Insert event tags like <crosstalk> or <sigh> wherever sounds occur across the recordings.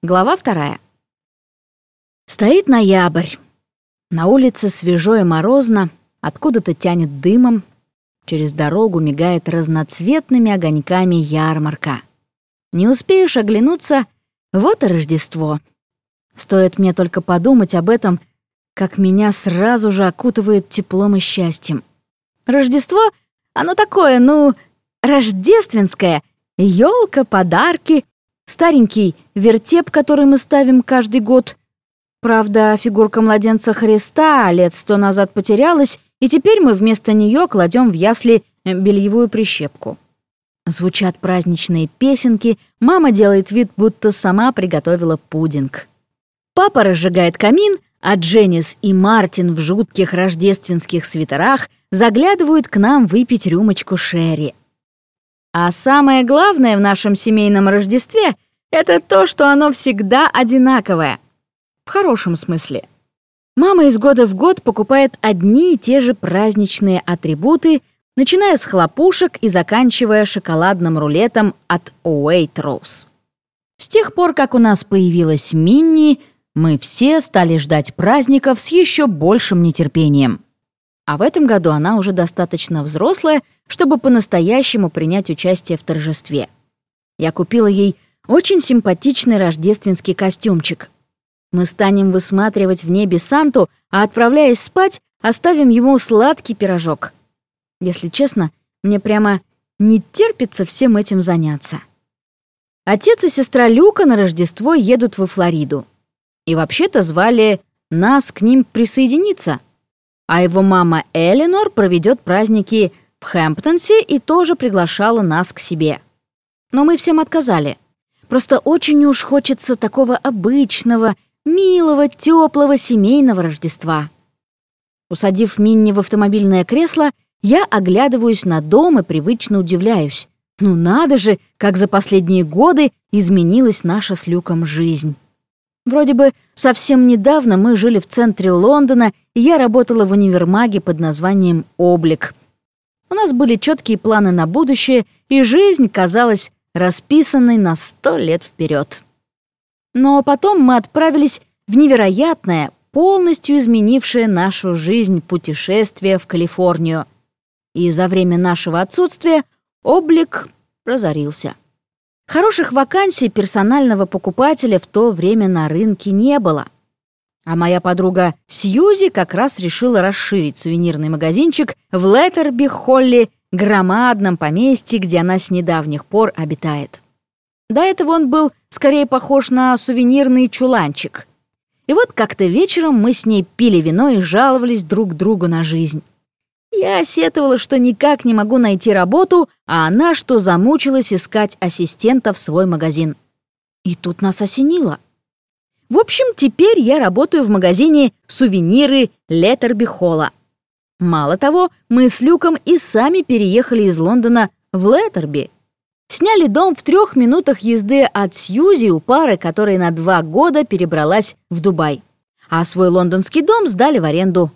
Глава вторая. Стоит ноябрь. На улице свежо и морозно, откуда-то тянет дымом. Через дорогу мигает разноцветными огоньками ярмарка. Не успеешь оглянуться, вот и Рождество. Стоит мне только подумать об этом, как меня сразу же окутывает теплом и счастьем. Рождество, оно такое, ну, рождественское. Ёлка, подарки, Старенький вертеп, который мы ставим каждый год. Правда, фигурка младенца Христа лет сто назад потерялась, и теперь мы вместо нее кладем в ясли бельевую прищепку. Звучат праздничные песенки, мама делает вид, будто сама приготовила пудинг. Папа разжигает камин, а Дженнис и Мартин в жутких рождественских свитерах заглядывают к нам выпить рюмочку шерри. А самое главное в нашем семейном Рождестве — это то, что оно всегда одинаковое. В хорошем смысле. Мама из года в год покупает одни и те же праздничные атрибуты, начиная с хлопушек и заканчивая шоколадным рулетом от Waitrose. С тех пор, как у нас появилась Минни, мы все стали ждать праздников с еще большим нетерпением. А в этом году она уже достаточно взрослая, чтобы по-настоящему принять участие в торжестве. Я купила ей очень симпатичный рождественский костюмчик. Мы станем высматривать в небе Санту, а отправляясь спать, оставим ему сладкий пирожок. Если честно, мне прямо не терпится всем этим заняться. Отец и сестра Люка на Рождество едут во Флориду. И вообще-то звали нас к ним присоединиться — а его мама Эленор проведет праздники в Хэмптонсе и тоже приглашала нас к себе. Но мы всем отказали. Просто очень уж хочется такого обычного, милого, теплого семейного Рождества. Усадив Минни в автомобильное кресло, я оглядываюсь на дом и привычно удивляюсь. Ну надо же, как за последние годы изменилась наша с Люком жизнь. Вроде бы совсем недавно мы жили в центре Лондона, и я работала в универмаге под названием «Облик». У нас были четкие планы на будущее, и жизнь казалась расписанной на сто лет вперед. Но потом мы отправились в невероятное, полностью изменившее нашу жизнь путешествие в Калифорнию. И за время нашего отсутствия облик разорился. Хороших вакансий персонального покупателя в то время на рынке не было. А моя подруга Сьюзи как раз решила расширить сувенирный магазинчик в Леттерби-Холли, громадном поместье, где она с недавних пор обитает. До этого он был скорее похож на сувенирный чуланчик. И вот как-то вечером мы с ней пили вино и жаловались друг другу на жизнь. Я сетовала, что никак не могу найти работу, а она, что замучилась искать ассистента в свой магазин. И тут нас осенило. В общем, теперь я работаю в магазине «Сувениры Леттерби Холла». Мало того, мы с Люком и сами переехали из Лондона в Леттерби. Сняли дом в трех минутах езды от Сьюзи у пары, которая на два года перебралась в Дубай. А свой лондонский дом сдали в аренду.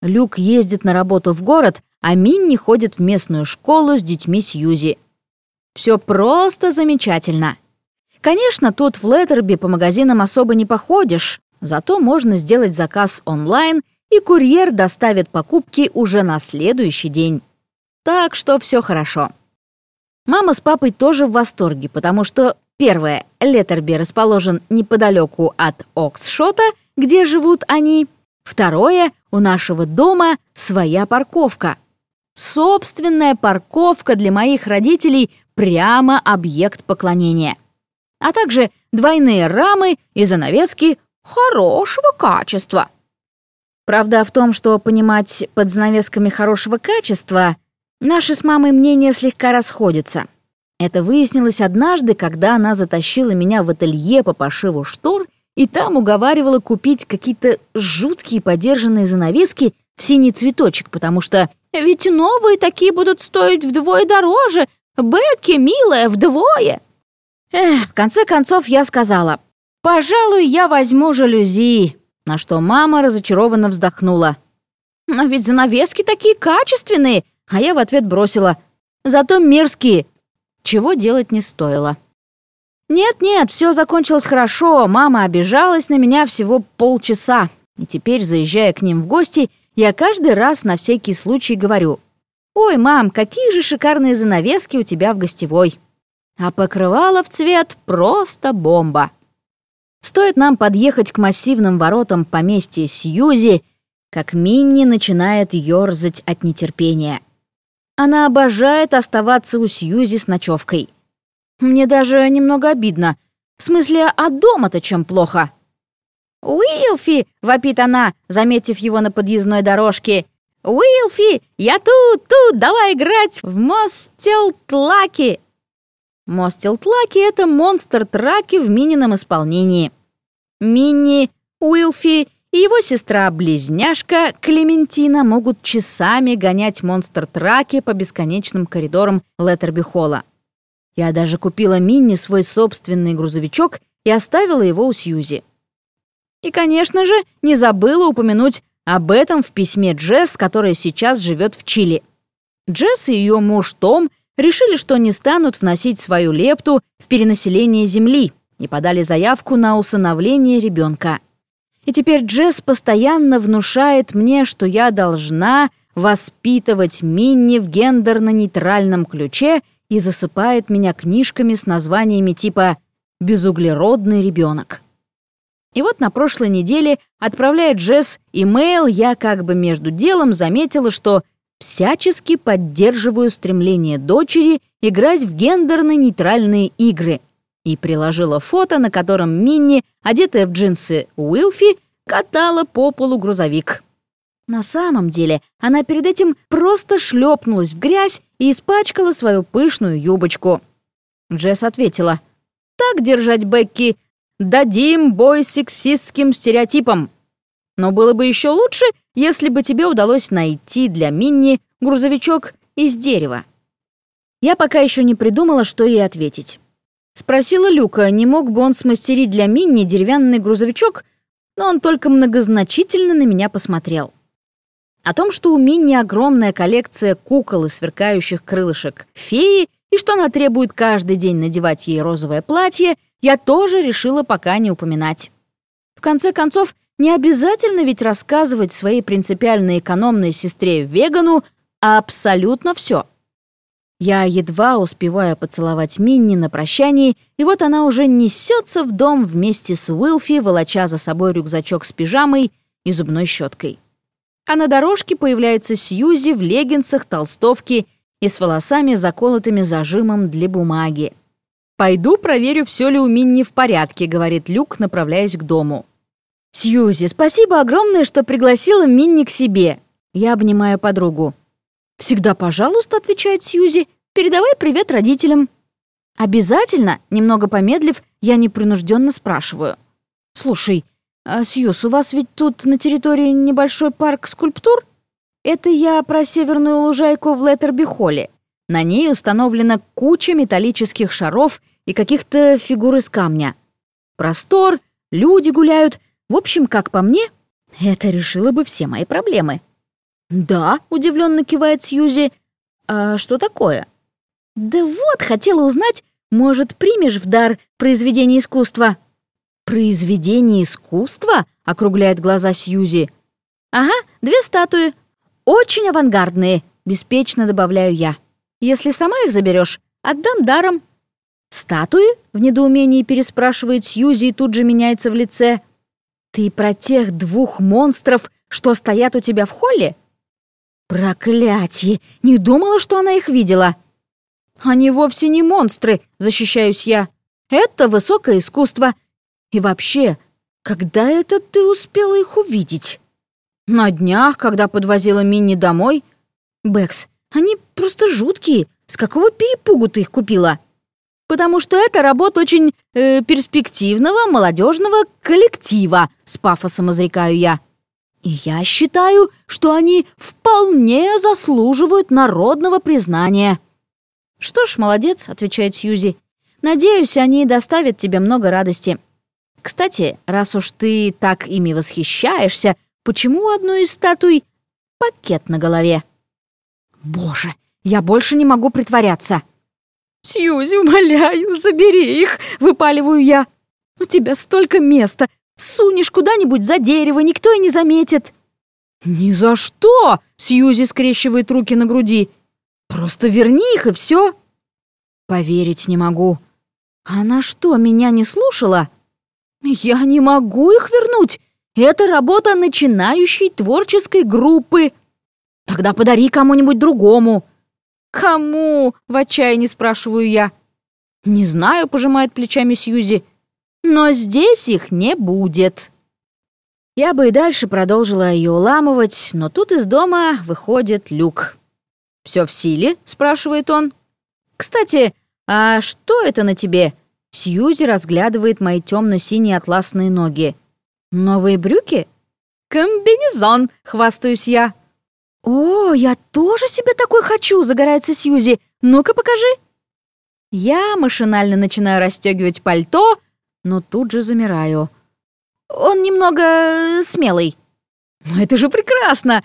Люк ездит на работу в город, а Минни ходит в местную школу с детьми Сьюзи. Все просто замечательно. Конечно, тут в Леттерби по магазинам особо не походишь, зато можно сделать заказ онлайн, и курьер доставит покупки уже на следующий день. Так что все хорошо. Мама с папой тоже в восторге, потому что, первое, Леттерби расположен неподалеку от Оксшота, где живут они. Второе, у нашего дома своя парковка. Собственная парковка для моих родителей прямо объект поклонения. А также двойные рамы и занавески хорошего качества. Правда в том, что понимать под занавесками хорошего качества наши с мамой мнения слегка расходятся. Это выяснилось однажды, когда она затащила меня в ателье по пошиву штор и там уговаривала купить какие-то жуткие подержанные занавески в синий цветочек, потому что «Ведь новые такие будут стоить вдвое дороже! Бетки, милая, вдвое!» Эх, в конце концов я сказала «Пожалуй, я возьму жалюзи», на что мама разочарованно вздохнула. «Но ведь занавески такие качественные!» А я в ответ бросила «Зато мерзкие!» Чего делать не стоило. Нет-нет, все закончилось хорошо. Мама обижалась на меня всего полчаса. И теперь, заезжая к ним в гости, я каждый раз на всякий случай говорю. «Ой, мам, какие же шикарные занавески у тебя в гостевой!» А покрывало в цвет просто бомба. Стоит нам подъехать к массивным воротам поместья Сьюзи, как Минни начинает ёрзать от нетерпения. Она обожает оставаться у Сьюзи с ночевкой. Мне даже немного обидно. В смысле, а дома-то чем плохо? «Уилфи!» — вопит она, заметив его на подъездной дорожке. «Уилфи! Я тут, тут! Давай играть в Мостелтлаки!» Мостелтлаки — это монстр-траки в Минином исполнении. Минни, Уилфи и его сестра-близняшка Клементина могут часами гонять монстр-траки по бесконечным коридорам Леттерби-холла. Я даже купила Минни свой собственный грузовичок и оставила его у Сьюзи. И, конечно же, не забыла упомянуть об этом в письме Джесс, которая сейчас живет в Чили. Джесс и ее муж Том решили, что не станут вносить свою лепту в перенаселение Земли и подали заявку на усыновление ребенка. И теперь Джесс постоянно внушает мне, что я должна воспитывать Минни в гендерно-нейтральном ключе и засыпает меня книжками с названиями типа «Безуглеродный ребенок». И вот на прошлой неделе, отправляя Джесс имейл, я как бы между делом заметила, что всячески поддерживаю стремление дочери играть в гендерно-нейтральные игры — и приложила фото, на котором Минни, одетая в джинсы Уилфи, катала по полу грузовик. На самом деле она перед этим просто шлепнулась в грязь и испачкала свою пышную юбочку. Джесс ответила, «Так держать, Бекки, дадим бой сексистским стереотипам. Но было бы еще лучше, если бы тебе удалось найти для Минни грузовичок из дерева». Я пока еще не придумала, что ей ответить. Спросила Люка, не мог бы он смастерить для Минни деревянный грузовичок, но он только многозначительно на меня посмотрел. О том, что у Минни огромная коллекция кукол и сверкающих крылышек феи, и что она требует каждый день надевать ей розовое платье, я тоже решила пока не упоминать. В конце концов, не обязательно ведь рассказывать своей принципиально экономной сестре-вегану абсолютно все. Я едва успеваю поцеловать Минни на прощании, и вот она уже несется в дом вместе с Уилфи, волоча за собой рюкзачок с пижамой и зубной щеткой. А на дорожке появляется Сьюзи в леггинсах, толстовке и с волосами, заколотыми зажимом для бумаги. «Пойду проверю, все ли у Минни в порядке», — говорит Люк, направляясь к дому. «Сьюзи, спасибо огромное, что пригласила Минни к себе». Я обнимаю подругу. «Всегда пожалуйста», — отвечает Сьюзи, — «передавай привет родителям». «Обязательно?» — немного помедлив, я непринужденно спрашиваю. «Слушай, а, Сьюз, у вас ведь тут на территории небольшой парк скульптур?» «Это я про северную лужайку в Леттерби-холле. На ней установлена куча металлических шаров и каких-то фигур из камня. Простор, люди гуляют. В общем, как по мне, это решило бы все мои проблемы». «Да», — удивленно кивает Сьюзи. «А что такое?» «Да вот, хотела узнать, может, примешь в дар произведение искусства?» «Произведение искусства?» — округляет глаза Сьюзи. «Ага, две статуи. Очень авангардные», — беспечно добавляю я. «Если сама их заберешь, отдам даром». «Статуи?» — в недоумении переспрашивает Сьюзи и тут же меняется в лице. «Ты про тех двух монстров, что стоят у тебя в холле?» Проклятие! Не думала, что она их видела. Они вовсе не монстры, защищаюсь я. Это высокое искусство. И вообще, когда это ты успела их увидеть? На днях, когда подвозила Минни домой. Бэкс, они просто жуткие. С какого перепугу ты их купила? Потому что это работа очень э, перспективного молодежного коллектива, с пафосом изрекаю я. И я считаю, что они вполне заслуживают народного признания». «Что ж, молодец», — отвечает Сьюзи. «Надеюсь, они доставят тебе много радости. Кстати, раз уж ты так ими восхищаешься, почему у одной из статуй пакет на голове?» «Боже, я больше не могу притворяться!» «Сьюзи, умоляю, забери их!» — выпаливаю я. «У тебя столько места! Сунешь куда-нибудь за дерево, никто и не заметит!» «Ни за что!» — Сьюзи скрещивает руки на груди. «Просто верни их, и все!» «Поверить не могу. Она что, меня не слушала?» «Я не могу их вернуть! Это работа начинающей творческой группы!» «Тогда подари кому-нибудь другому!» «Кому?» — в отчаянии спрашиваю я. «Не знаю», — пожимает плечами Сьюзи. «Но здесь их не будет». Я бы и дальше продолжила ее уламывать, но тут из дома выходит Люк. «Все в силе?» — спрашивает он. «Кстати, а что это на тебе?» Сьюзи разглядывает мои темно-синие атласные ноги. «Новые брюки?» «Комбинезон!» — хвастаюсь я. «О, я тоже себе такой хочу!» — загорается Сьюзи. «Ну-ка, покажи!» Я машинально начинаю расстегивать пальто, но тут же замираю. Он немного э, смелый. «Но это же прекрасно!»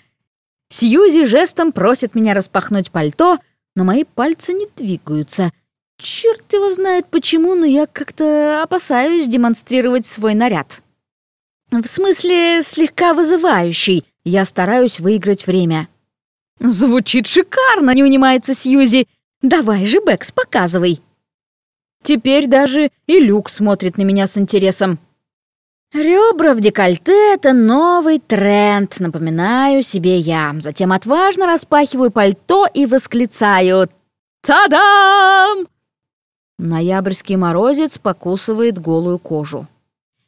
Сьюзи жестом просит меня распахнуть пальто, но мои пальцы не двигаются. Черт его знает почему, но я как-то опасаюсь демонстрировать свой наряд. В смысле, слегка вызывающий. Я стараюсь выиграть время. «Звучит шикарно!» — не унимается Сьюзи. «Давай же, Бэкс, показывай!» Теперь даже и Люк смотрит на меня с интересом. Ребра в декольте — это новый тренд, напоминаю себе я. Затем отважно распахиваю пальто и восклицаю «Та-дам!» Ноябрьский морозец покусывает голую кожу.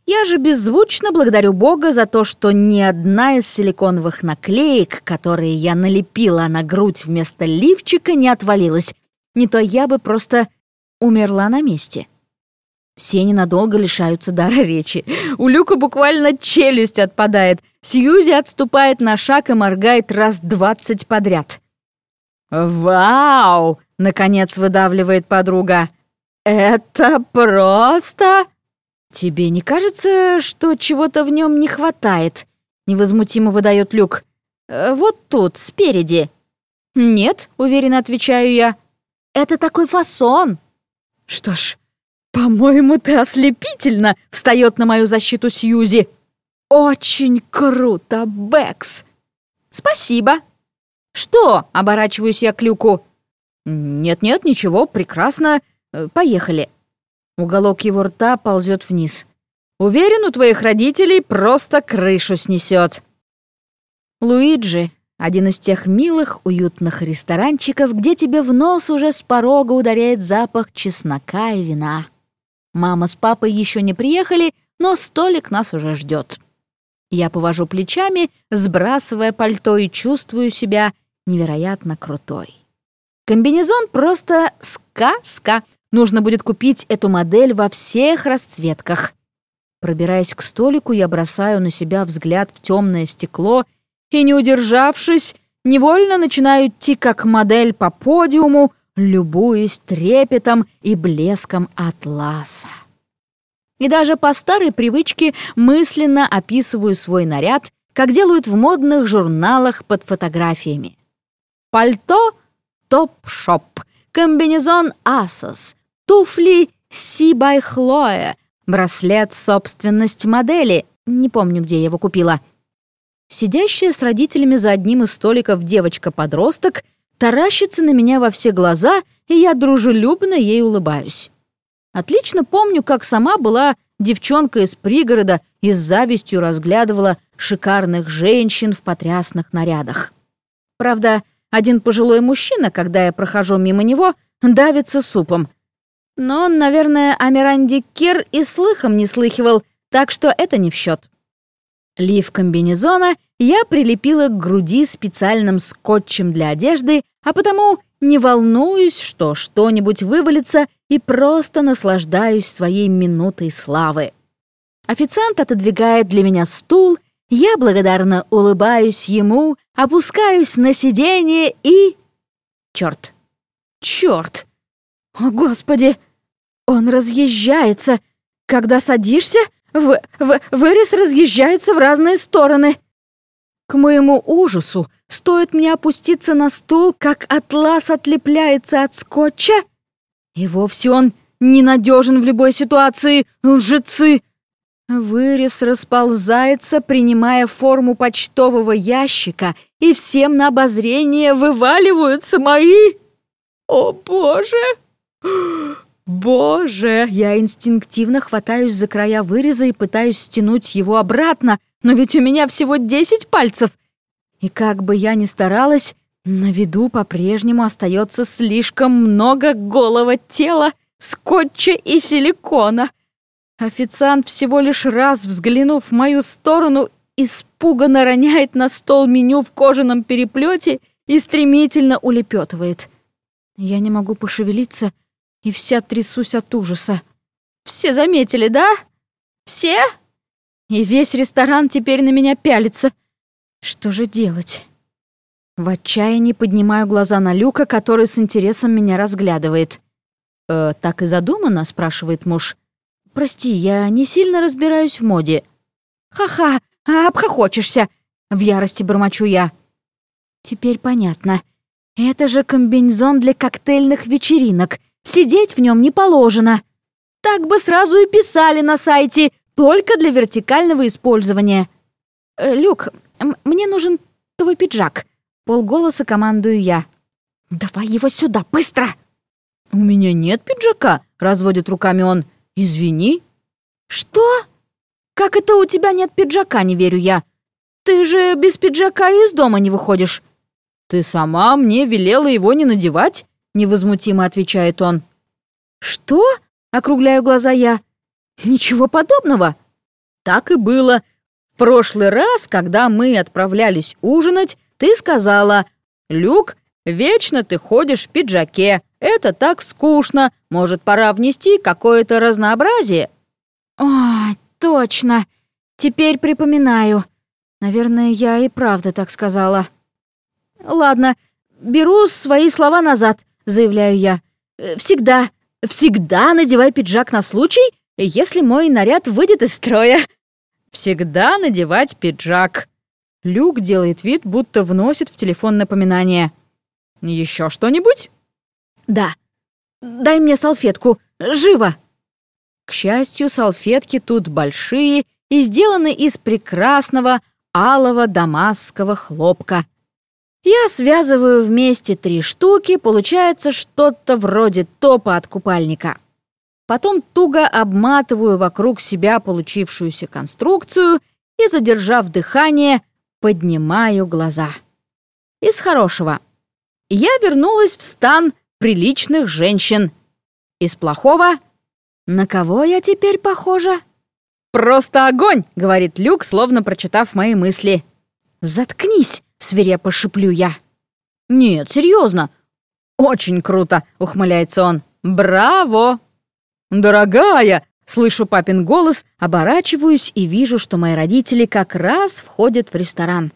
Я же беззвучно благодарю Бога за то, что ни одна из силиконовых наклеек, которые я налепила на грудь вместо лифчика, не отвалилась. Не то я бы просто умерла на месте. Все ненадолго лишаются дара речи. У Люка буквально челюсть отпадает. Сьюзи отступает на шаг и моргает раз двадцать подряд. «Вау!» — наконец выдавливает подруга. «Это просто...» «Тебе не кажется, что чего-то в нем не хватает?» — невозмутимо выдает Люк. «Э, «Вот тут, спереди». «Нет», — уверенно отвечаю я. «Это такой фасон». «Что ж, по-моему, ты ослепительно», — встает на мою защиту Сьюзи. «Очень круто, Бэкс». «Спасибо». «Что?» — оборачиваюсь я к Люку. «Нет-нет, ничего, прекрасно. Э, поехали». Уголок его рта ползет вниз. «Уверен, у твоих родителей просто крышу снесет. Луиджи — один из тех милых, уютных ресторанчиков, где тебе в нос уже с порога ударяет запах чеснока и вина. Мама с папой еще не приехали, но столик нас уже ждет. Я повожу плечами, сбрасывая пальто и чувствую себя невероятно крутой. Комбинезон просто сказка, Нужно будет купить эту модель во всех расцветках. Пробираясь к столику, я бросаю на себя взгляд в темное стекло и, не удержавшись, невольно начинаю идти как модель по подиуму, любуясь трепетом и блеском атласа. И даже по старой привычке мысленно описываю свой наряд, как делают в модных журналах под фотографиями. Пальто — топ-шоп, комбинезон Asos, туфли Си бай Хлоя, браслет собственность модели, не помню, где я его купила. Сидящая с родителями за одним из столиков девочка-подросток таращится на меня во все глаза, и я дружелюбно ей улыбаюсь. Отлично помню, как сама была девчонка из пригорода и с завистью разглядывала шикарных женщин в потрясных нарядах. Правда, один пожилой мужчина, когда я прохожу мимо него, давится супом — но он, наверное, о Миранде Кир и слыхом не слыхивал, так что это не в счет. Лиф комбинезона я прилепила к груди специальным скотчем для одежды, а потому не волнуюсь, что что-нибудь вывалится и просто наслаждаюсь своей минутой славы. Официант отодвигает для меня стул, я благодарно улыбаюсь ему, опускаюсь на сиденье и... Чёрт! Чёрт! О, Господи! Он разъезжается. Когда садишься, в, в, вырез разъезжается в разные стороны. К моему ужасу, стоит мне опуститься на стул, как атлас отлепляется от скотча, И вовсе он ненадежен в любой ситуации, лжецы. Вырез расползается, принимая форму почтового ящика, и всем на обозрение вываливаются мои... О, боже! Боже! Я инстинктивно хватаюсь за края выреза и пытаюсь стянуть его обратно, но ведь у меня всего 10 пальцев. И как бы я ни старалась, на виду по-прежнему остается слишком много голого тела, скотча и силикона. Официант всего лишь раз, взглянув в мою сторону, испуганно роняет на стол меню в кожаном переплете и стремительно улепетывает. Я не могу пошевелиться и вся трясусь от ужаса. Все заметили, да? Все? И весь ресторан теперь на меня пялится. Что же делать? В отчаянии поднимаю глаза на Люка, который с интересом меня разглядывает. «Э, «Так и задумано?» — спрашивает муж. «Прости, я не сильно разбираюсь в моде». «Ха-ха, обхохочешься!» — в ярости бормочу я. «Теперь понятно. Это же комбинезон для коктейльных вечеринок. Сидеть в нем не положено. Так бы сразу и писали на сайте, только для вертикального использования. Э, «Люк, мне нужен твой пиджак», — полголоса командую я. «Давай его сюда, быстро!» «У меня нет пиджака», — разводит руками он. «Извини». «Что? Как это у тебя нет пиджака, не верю я? Ты же без пиджака из дома не выходишь». «Ты сама мне велела его не надевать?» — невозмутимо отвечает он. «Что?» — округляю глаза я. «Ничего подобного». «Так и было. В прошлый раз, когда мы отправлялись ужинать, ты сказала, «Люк, вечно ты ходишь в пиджаке. Это так скучно. Может, пора внести какое-то разнообразие?» «О, точно. Теперь припоминаю. Наверное, я и правда так сказала». «Ладно, беру свои слова назад», — заявляю я. «Э, «Всегда, всегда надевай пиджак на случай, если мой наряд выйдет из строя». «Всегда надевать пиджак». Люк делает вид, будто вносит в телефон напоминание. Еще что-нибудь?» «Да. Дай мне салфетку. Живо!» К счастью, салфетки тут большие и сделаны из прекрасного алого дамасского хлопка. Я связываю вместе три штуки, получается что-то вроде топа от купальника. Потом туго обматываю вокруг себя получившуюся конструкцию и, задержав дыхание, поднимаю глаза. Из хорошего. Я вернулась в стан приличных женщин. Из плохого. На кого я теперь похожа? «Просто огонь!» — говорит Люк, словно прочитав мои мысли. «Заткнись!» Свирепо шиплю я. «Нет, серьезно. Очень круто», — ухмыляется он. «Браво!» «Дорогая!» — слышу папин голос, оборачиваюсь и вижу, что мои родители как раз входят в ресторан.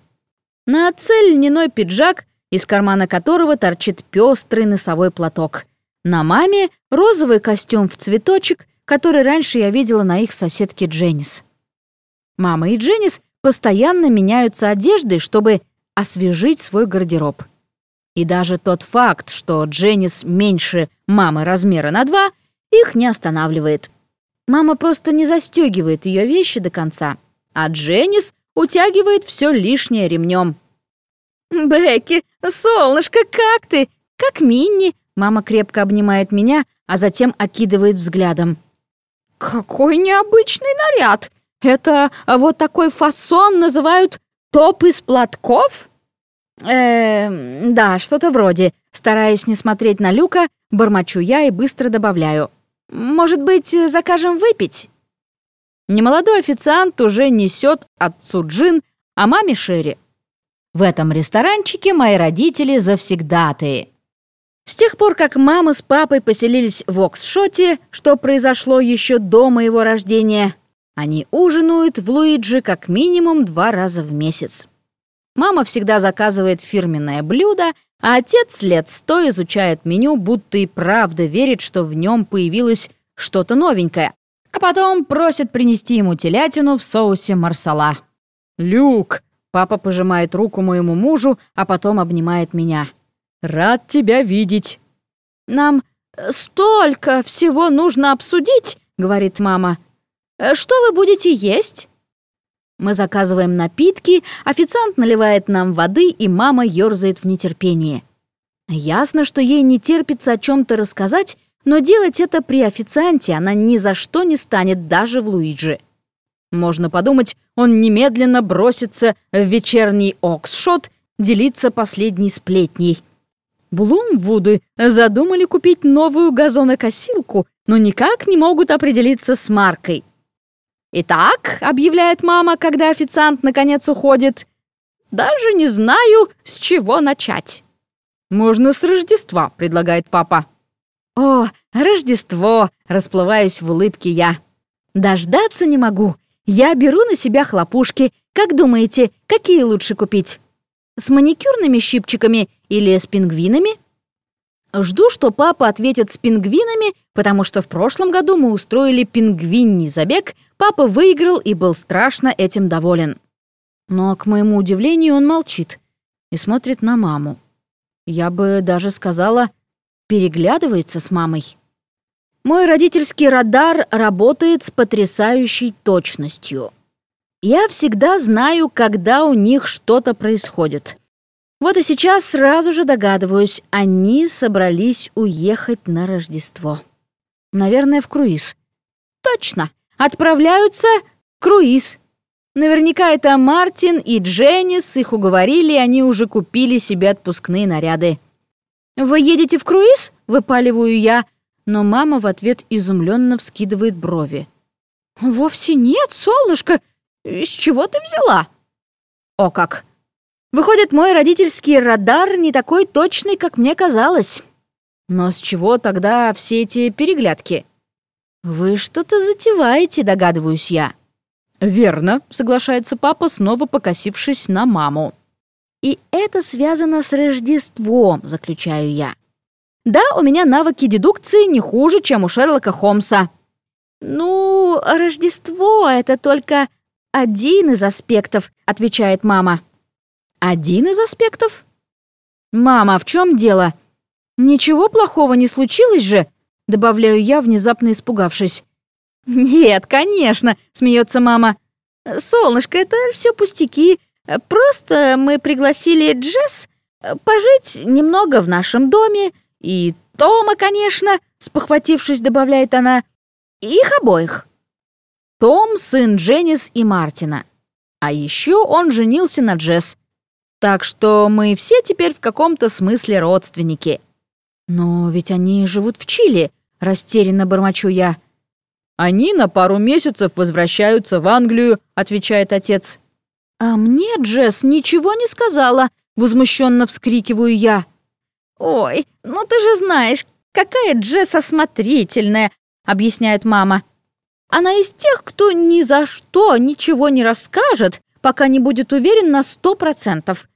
На отце льняной пиджак, из кармана которого торчит пестрый носовой платок. На маме розовый костюм в цветочек, который раньше я видела на их соседке Дженнис. Мама и Дженнис постоянно меняются одеждой, чтобы освежить свой гардероб. И даже тот факт, что Дженнис меньше мамы размера на два, их не останавливает. Мама просто не застегивает ее вещи до конца, а Дженнис утягивает все лишнее ремнем. «Бекки, солнышко, как ты? Как Минни?» Мама крепко обнимает меня, а затем окидывает взглядом. «Какой необычный наряд! Это вот такой фасон называют Топ из платков? Э, да, что-то вроде. Стараясь не смотреть на Люка, бормочу я и быстро добавляю. Может быть, закажем выпить? Немолодой официант уже несет отцу джин, а маме шерри. В этом ресторанчике мои родители завсегдатые. С тех пор, как мама с папой поселились в Оксшоте, что произошло еще до моего рождения, они ужинают в Луиджи как минимум два раза в месяц. Мама всегда заказывает фирменное блюдо, а отец лет сто изучает меню, будто и правда верит, что в нем появилось что-то новенькое, а потом просит принести ему телятину в соусе марсала. «Люк!» — папа пожимает руку моему мужу, а потом обнимает меня. «Рад тебя видеть!» «Нам... «Столько всего нужно обсудить», — говорит мама. «Что вы будете есть?» Мы заказываем напитки, официант наливает нам воды, и мама ёрзает в нетерпении. Ясно, что ей не терпится о чем-то рассказать, но делать это при официанте она ни за что не станет даже в Луиджи. Можно подумать, он немедленно бросится в вечерний Оксшот делиться последней сплетней. Блумвуды задумали купить новую газонокосилку, но никак не могут определиться с маркой. «Итак», — объявляет мама, когда официант наконец уходит, «даже не знаю, с чего начать». «Можно с Рождества», — предлагает папа. «О, Рождество!» — расплываюсь в улыбке я. «Дождаться не могу. Я беру на себя хлопушки. Как думаете, какие лучше купить? С маникюрными щипчиками или с пингвинами?» Жду, что папа ответит с пингвинами, потому что в прошлом году мы устроили пингвинний забег, папа выиграл и был страшно этим доволен. Но, к моему удивлению, он молчит и смотрит на маму. Я бы даже сказала, переглядывается с мамой. Мой родительский радар работает с потрясающей точностью. Я всегда знаю, когда у них что-то происходит. Вот и сейчас сразу же догадываюсь, они собрались уехать на Рождество. Наверное, в круиз. Точно, отправляются в круиз. Наверняка это Мартин и Дженнис их уговорили, они уже купили себе отпускные наряды. «Вы едете в круиз?» — выпаливаю я, но мама в ответ изумленно вскидывает брови. «Вовсе нет, солнышко. С чего ты взяла?» «О как! Выходит, мой родительский радар не такой точный, как мне казалось. Но с чего тогда все эти переглядки?» «Вы что-то затеваете, догадываюсь я». «Верно», — соглашается папа, снова покосившись на маму. И это связано с Рождеством, заключаю я. Да, у меня навыки дедукции не хуже, чем у Шерлока Холмса. Ну, Рождество — это только один из аспектов, отвечает мама. Один из аспектов? Мама, в чем дело? Ничего плохого не случилось же? Добавляю я, внезапно испугавшись. «Нет, конечно», — смеется мама. «Солнышко, это все пустяки. Просто мы пригласили Джесс э, пожить немного в нашем доме, и Тома, конечно, спохватившись, добавляет она, их обоих. Том — сын Дженнис и Мартина. А еще он женился на Джесс. Так что мы все теперь в каком-то смысле родственники. Но ведь они живут в Чили, растерянно бормочу я. Они на пару месяцев возвращаются в Англию, отвечает отец. «А мне Джесс ничего не сказала», — возмущенно вскрикиваю я. «Ой, ну ты же знаешь, какая Джесс осмотрительная», — объясняет мама. «Она из тех, кто ни за что ничего не расскажет, пока не будет уверен на сто процентов.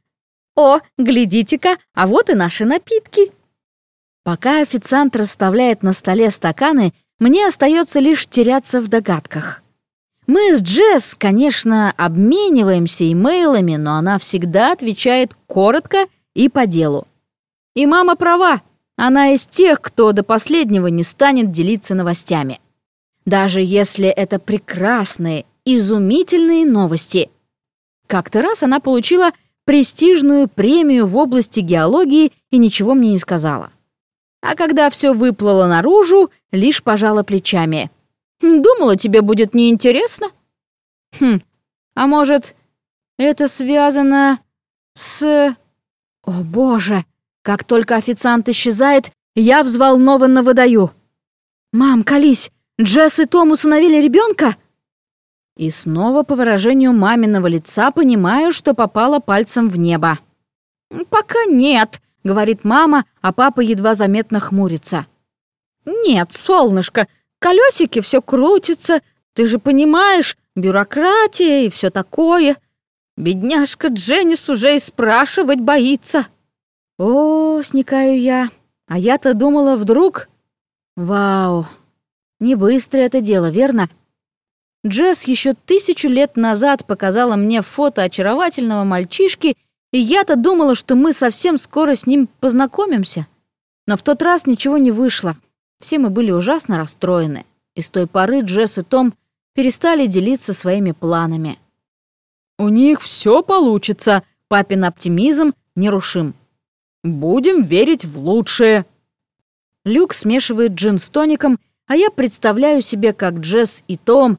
О, глядите-ка, а вот и наши напитки». Пока официант расставляет на столе стаканы, мне остается лишь теряться в догадках. Мы с Джесс, конечно, обмениваемся имейлами, но она всегда отвечает коротко и по делу. И мама права, она из тех, кто до последнего не станет делиться новостями. Даже если это прекрасные, изумительные новости. Как-то раз она получила престижную премию в области геологии и ничего мне не сказала. А когда все выплыло наружу, лишь пожала плечами – Думала, тебе будет неинтересно. Хм, а может, это связано с... О, боже! Как только официант исчезает, я взволнованно выдаю. «Мам, колись, Джесс и Том усыновили ребенка? И снова по выражению маминого лица понимаю, что попала пальцем в небо. «Пока нет», — говорит мама, а папа едва заметно хмурится. «Нет, солнышко, колесики все крутится, ты же понимаешь, бюрократия и все такое. Бедняжка Дженнис уже и спрашивать боится. О, сникаю я, а я-то думала вдруг... Вау, не быстро это дело, верно? Джесс еще тысячу лет назад показала мне фото очаровательного мальчишки, и я-то думала, что мы совсем скоро с ним познакомимся. Но в тот раз ничего не вышло. Все мы были ужасно расстроены, и с той поры Джесс и Том перестали делиться своими планами. «У них все получится», — папин оптимизм нерушим. «Будем верить в лучшее». Люк смешивает джин с тоником, а я представляю себе, как Джесс и Том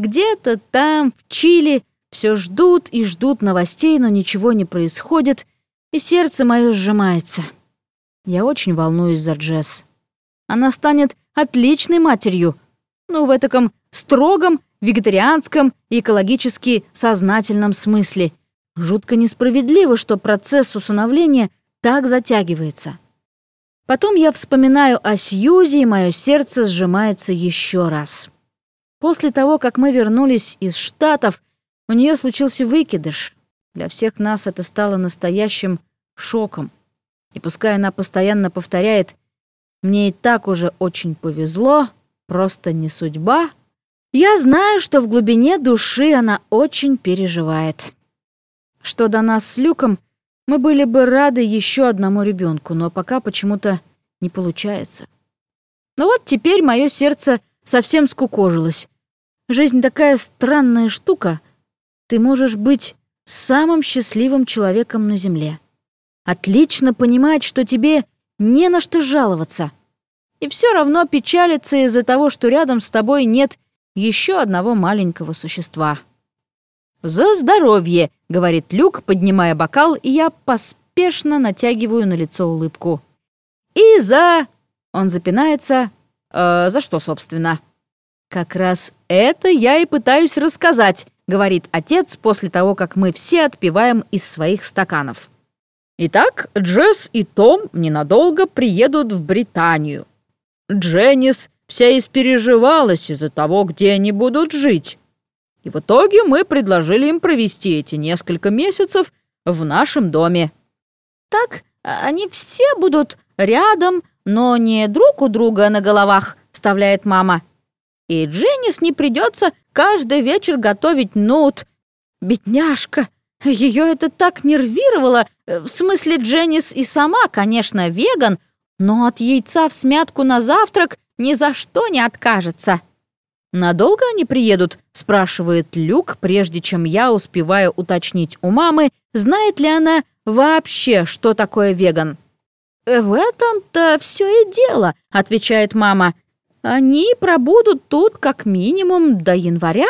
где-то там, в Чили, все ждут и ждут новостей, но ничего не происходит, и сердце мое сжимается. Я очень волнуюсь за Джесс. Она станет отличной матерью, ну, в таком строгом, вегетарианском и экологически сознательном смысле. Жутко несправедливо, что процесс усыновления так затягивается. Потом я вспоминаю о Сьюзи, и мое сердце сжимается еще раз. После того, как мы вернулись из Штатов, у нее случился выкидыш. Для всех нас это стало настоящим шоком. И пускай она постоянно повторяет «мне и так уже очень повезло», просто не судьба, я знаю, что в глубине души она очень переживает. Что до нас с Люком, мы были бы рады еще одному ребенку, но пока почему-то не получается. Но вот теперь мое сердце совсем скукожилось. Жизнь такая странная штука — ты можешь быть самым счастливым человеком на Земле. Отлично понимать, что тебе не на что жаловаться. И все равно печалиться из-за того, что рядом с тобой нет еще одного маленького существа. «За здоровье!» — говорит Люк, поднимая бокал, и я поспешно натягиваю на лицо улыбку. «И за...» — он запинается. «Э, «За что, собственно?» «Как раз это я и пытаюсь рассказать», говорит отец после того, как мы все отпиваем из своих стаканов. Итак, Джесс и Том ненадолго приедут в Британию. Дженнис вся испереживалась из-за того, где они будут жить. И в итоге мы предложили им провести эти несколько месяцев в нашем доме. Так они все будут рядом, но не друг у друга на головах, вставляет мама. И Дженнис не придется каждый вечер готовить нут. Бедняжка, ее это так нервировало. В смысле, Дженнис и сама, конечно, веган, но от яйца в смятку на завтрак ни за что не откажется. «Надолго они приедут?» — спрашивает Люк, прежде чем я успеваю уточнить у мамы, знает ли она вообще, что такое веган. «В этом-то все и дело», — отвечает мама. Они пробудут тут как минимум до января.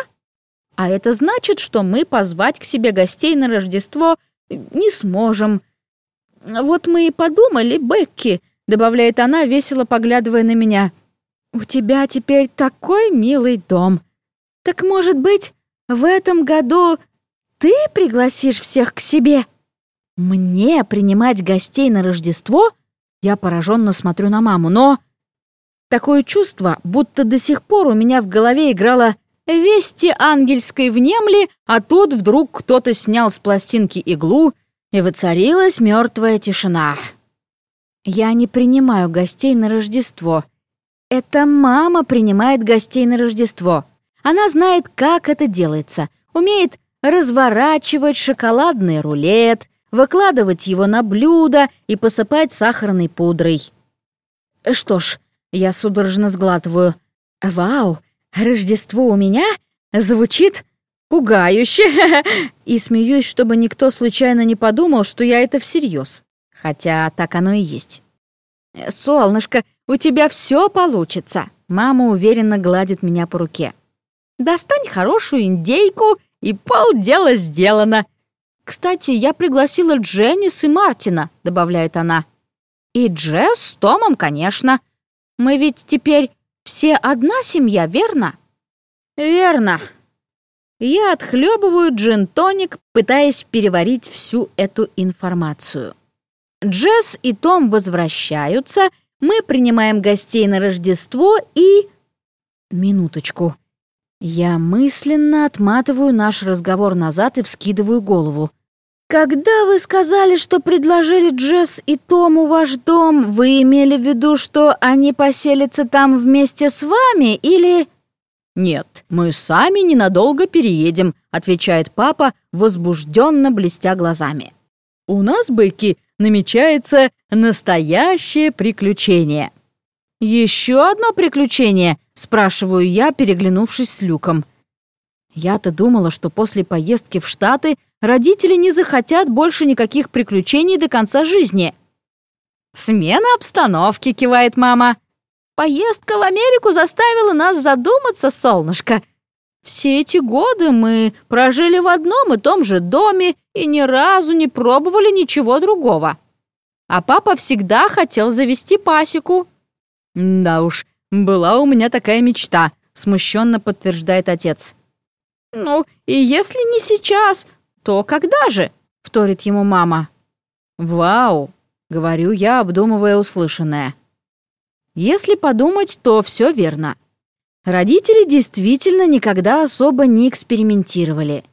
А это значит, что мы позвать к себе гостей на Рождество не сможем. Вот мы и подумали, Бекки, добавляет она, весело поглядывая на меня. У тебя теперь такой милый дом. Так, может быть, в этом году ты пригласишь всех к себе? Мне принимать гостей на Рождество? Я пораженно смотрю на маму, но... Такое чувство, будто до сих пор у меня в голове играла «Вести ангельской внемли», а тут вдруг кто-то снял с пластинки иглу, и воцарилась мертвая тишина. Я не принимаю гостей на Рождество. Это мама принимает гостей на Рождество. Она знает, как это делается, умеет разворачивать шоколадный рулет, выкладывать его на блюдо и посыпать сахарной пудрой. Что ж, я судорожно сглатываю. «Вау! Рождество у меня звучит пугающе!» <laughs> И смеюсь, чтобы никто случайно не подумал, что я это всерьез. Хотя так оно и есть. «Солнышко, у тебя все получится!» Мама уверенно гладит меня по руке. «Достань хорошую индейку, и полдела сделано!» «Кстати, я пригласила Дженнис и Мартина», — добавляет она. «И Джесс с Томом, конечно. Мы ведь теперь все одна семья, верно?» «Верно». Я отхлебываю джин-тоник, пытаясь переварить всю эту информацию. Джесс и Том возвращаются, мы принимаем гостей на Рождество и... Минуточку. Я мысленно отматываю наш разговор назад и вскидываю голову. «Когда вы сказали, что предложили Джесс и Тому ваш дом, вы имели в виду, что они поселятся там вместе с вами или...» «Нет, мы сами ненадолго переедем», — отвечает папа, возбужденно блестя глазами. «У нас, Бекки, намечается настоящее приключение». «Еще одно приключение?» — спрашиваю я, переглянувшись с Люком. Я-то думала, что после поездки в Штаты родители не захотят больше никаких приключений до конца жизни. «Смена обстановки», — кивает мама. «Поездка в Америку заставила нас задуматься, солнышко. Все эти годы мы прожили в одном и том же доме и ни разу не пробовали ничего другого. А папа всегда хотел завести пасеку». «Да уж, была у меня такая мечта», — смущенно подтверждает отец. «Ну, и если не сейчас, то когда же?» — вторит ему мама. «Вау!» — говорю я, обдумывая услышанное. Если подумать, то все верно. Родители действительно никогда особо не экспериментировали.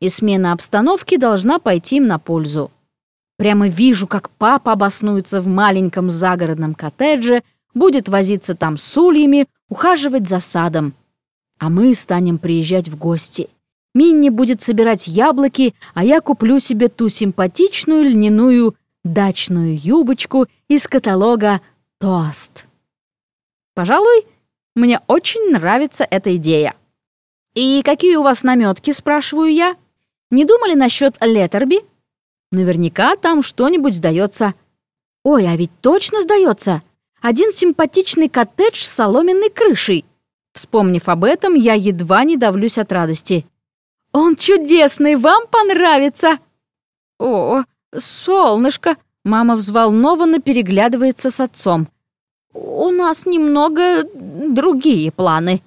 И смена обстановки должна пойти им на пользу. Прямо вижу, как папа обоснуется в маленьком загородном коттедже, будет возиться там с ульями, ухаживать за садом а мы станем приезжать в гости. Минни будет собирать яблоки, а я куплю себе ту симпатичную льняную дачную юбочку из каталога «Тост». Пожалуй, мне очень нравится эта идея. «И какие у вас наметки?» — спрашиваю я. «Не думали насчет Леттерби?» Наверняка там что-нибудь сдается. Ой, а ведь точно сдается. Один симпатичный коттедж с соломенной крышей — Вспомнив об этом, я едва не давлюсь от радости. «Он чудесный, вам понравится!» «О, солнышко!» Мама взволнованно переглядывается с отцом. «У нас немного другие планы».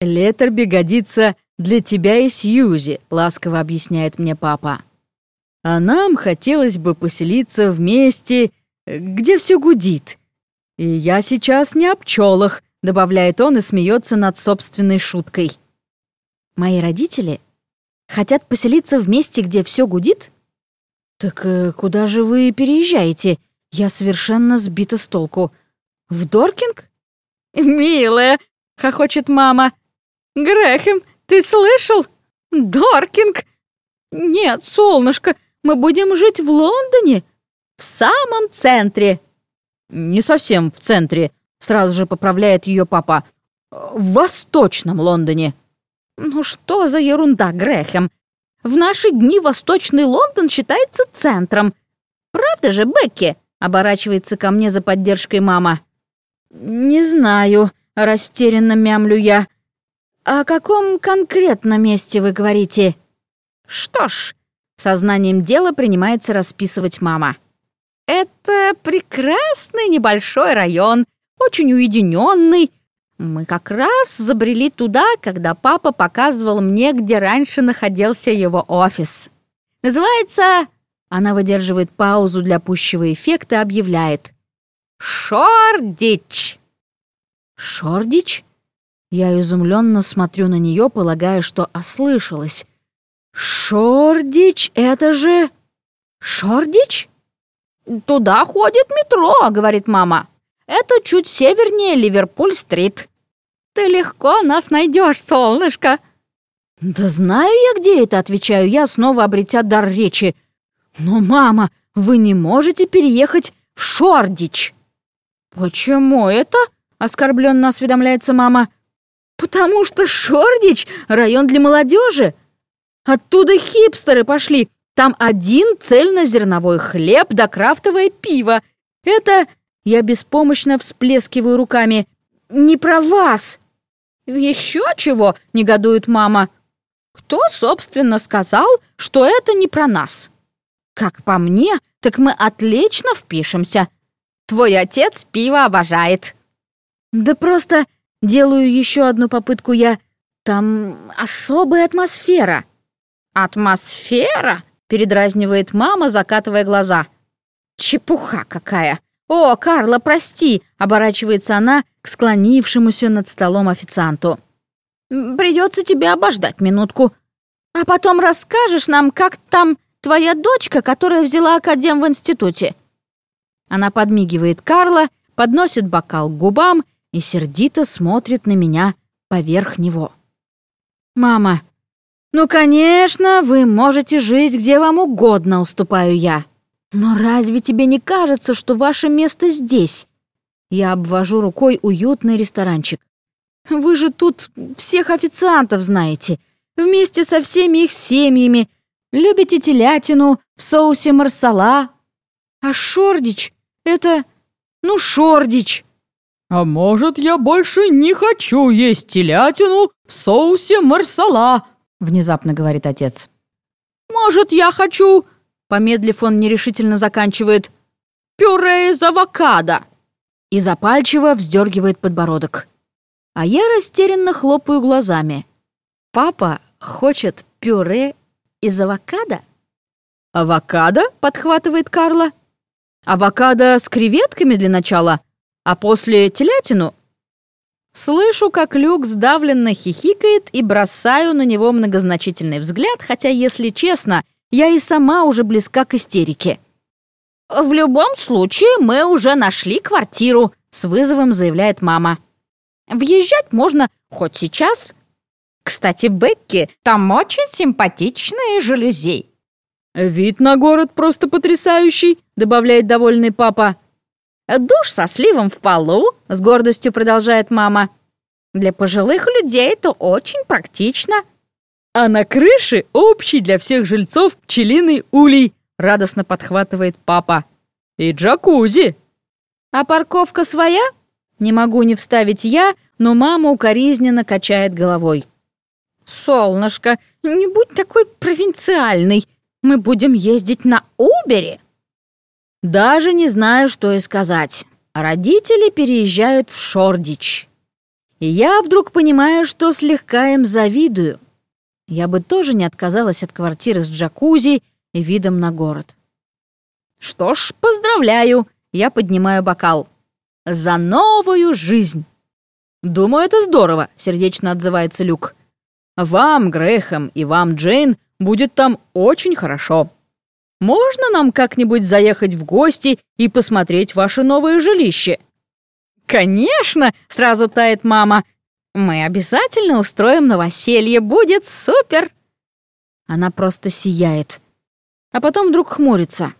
«Леттерби годится для тебя и Сьюзи», — ласково объясняет мне папа. «А нам хотелось бы поселиться вместе, где все гудит. И я сейчас не о пчелах, добавляет он и смеется над собственной шуткой. Мои родители хотят поселиться в месте, где все гудит? Так э, куда же вы переезжаете? Я совершенно сбита с толку. В Доркинг? Милая, хохочет мама. Грэхэм, ты слышал? Доркинг? Нет, солнышко, мы будем жить в Лондоне, в самом центре. Не совсем в центре, Сразу же поправляет ее папа. В Восточном Лондоне. Ну что за ерунда, Грэхэм? В наши дни Восточный Лондон считается центром. Правда же, Бекки? Оборачивается ко мне за поддержкой мама. Не знаю, растерянно мямлю я. О каком конкретно месте вы говорите? Что ж, сознанием дела принимается расписывать мама. Это прекрасный небольшой район, очень уединенный. Мы как раз забрели туда, когда папа показывал мне, где раньше находился его офис. Называется... Она выдерживает паузу для пущего эффекта и объявляет. «Шордич!» «Шордич?» Я изумленно смотрю на нее, полагая, что ослышалась. «Шордич, это же... Шордич?» «Туда ходит метро», — говорит мама. Это чуть севернее Ливерпуль-стрит. Ты легко нас найдешь, солнышко. Да знаю я, где это, отвечаю я, снова обретя дар речи. Но, мама, вы не можете переехать в Шордич. Почему это? Оскорбленно осведомляется мама. Потому что Шордич — район для молодежи. Оттуда хипстеры пошли. Там один цельнозерновой хлеб да крафтовое пиво. Это я беспомощно всплескиваю руками. «Не про вас!» «Еще чего?» — негодует мама. «Кто, собственно, сказал, что это не про нас?» «Как по мне, так мы отлично впишемся. Твой отец пиво обожает». «Да просто делаю еще одну попытку я. Там особая атмосфера». «Атмосфера?» — передразнивает мама, закатывая глаза. «Чепуха какая! «О, Карла, прости!» — оборачивается она к склонившемуся над столом официанту. «Придется тебе обождать минутку. А потом расскажешь нам, как там твоя дочка, которая взяла академ в институте». Она подмигивает Карла, подносит бокал к губам и сердито смотрит на меня поверх него. «Мама, ну, конечно, вы можете жить где вам угодно», — уступаю я. Но разве тебе не кажется, что ваше место здесь? Я обвожу рукой уютный ресторанчик. Вы же тут всех официантов знаете, вместе со всеми их семьями. Любите телятину в соусе марсала. А Шордич — это... ну, Шордич. «А может, я больше не хочу есть телятину в соусе марсала?» — внезапно говорит отец. «Может, я хочу...» — помедлив он нерешительно заканчивает. «Пюре из авокадо!» И запальчиво вздергивает подбородок. А я растерянно хлопаю глазами. «Папа хочет пюре из авокадо?» «Авокадо?» — подхватывает Карла. «Авокадо с креветками для начала, а после телятину?» Слышу, как Люк сдавленно хихикает и бросаю на него многозначительный взгляд, хотя, если честно, я и сама уже близка к истерике. «В любом случае, мы уже нашли квартиру», — с вызовом заявляет мама. «Въезжать можно хоть сейчас. Кстати, Бекки, там очень симпатичные жалюзи». «Вид на город просто потрясающий», — добавляет довольный папа. «Душ со сливом в полу», — с гордостью продолжает мама. «Для пожилых людей это очень практично». «А на крыше общий для всех жильцов пчелиный улей», — радостно подхватывает папа. «И джакузи». «А парковка своя?» Не могу не вставить я, но мама укоризненно качает головой. «Солнышко, не будь такой провинциальный. Мы будем ездить на Убере». Даже не знаю, что и сказать. Родители переезжают в Шордич. И я вдруг понимаю, что слегка им завидую. Я бы тоже не отказалась от квартиры с джакузи и видом на город. Что ж, поздравляю, я поднимаю бокал. За новую жизнь. Думаю, это здорово, сердечно отзывается Люк. Вам, Грехом, и вам, Джейн, будет там очень хорошо. Можно нам как-нибудь заехать в гости и посмотреть ваше новое жилище?» «Конечно!» — сразу тает мама. «Мы обязательно устроим новоселье, будет супер!» Она просто сияет. А потом вдруг хмурится.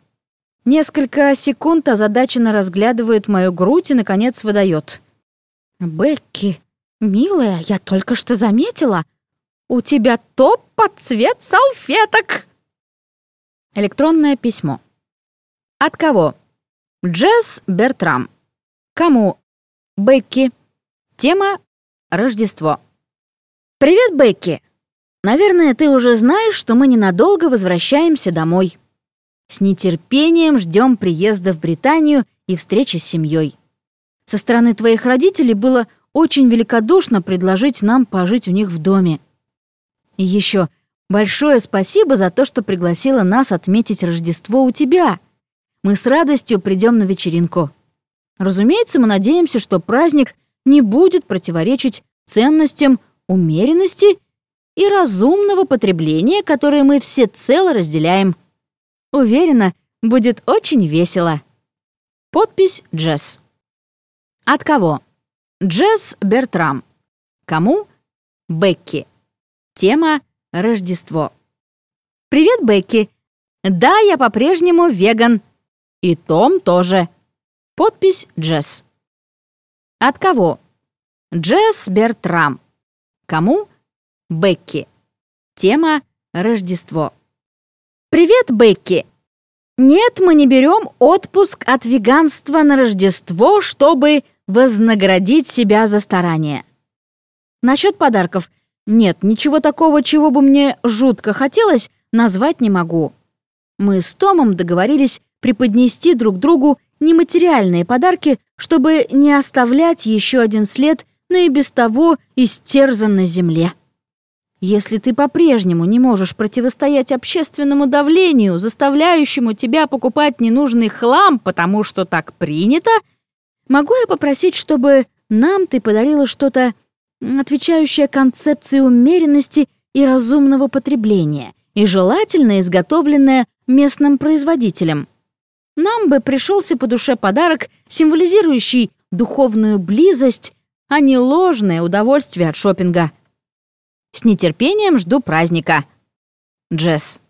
Несколько секунд озадаченно разглядывает мою грудь и, наконец, выдает. «Бекки, милая, я только что заметила, у тебя топ под цвет салфеток!» Электронное письмо. От кого? Джесс Бертрам. Кому? Бекки. Тема Рождество. Привет, Бекки. Наверное, ты уже знаешь, что мы ненадолго возвращаемся домой. С нетерпением ждем приезда в Британию и встречи с семьей. Со стороны твоих родителей было очень великодушно предложить нам пожить у них в доме. И еще Большое спасибо за то, что пригласила нас отметить Рождество у тебя. Мы с радостью придем на вечеринку. Разумеется, мы надеемся, что праздник не будет противоречить ценностям умеренности и разумного потребления, которые мы все цело разделяем. Уверена, будет очень весело. Подпись Джесс. От кого? Джесс Бертрам. Кому? Бекки. Тема Рождество. «Привет, Бекки. Да, я по-прежнему веган. И Том тоже. Подпись Джесс. От кого? Джесс Бертрам. Кому? Бекки. Тема Рождество. Привет, Бекки. Нет, мы не берем отпуск от веганства на Рождество, чтобы вознаградить себя за старание. Насчет подарков. Нет, ничего такого, чего бы мне жутко хотелось, назвать не могу. Мы с Томом договорились преподнести друг другу нематериальные подарки, чтобы не оставлять еще один след на и без того истерзанной земле. Если ты по-прежнему не можешь противостоять общественному давлению, заставляющему тебя покупать ненужный хлам, потому что так принято, могу я попросить, чтобы нам ты подарила что-то отвечающая концепции умеренности и разумного потребления, и желательно изготовленная местным производителем. Нам бы пришелся по душе подарок, символизирующий духовную близость, а не ложное удовольствие от шопинга. С нетерпением жду праздника. Джесс.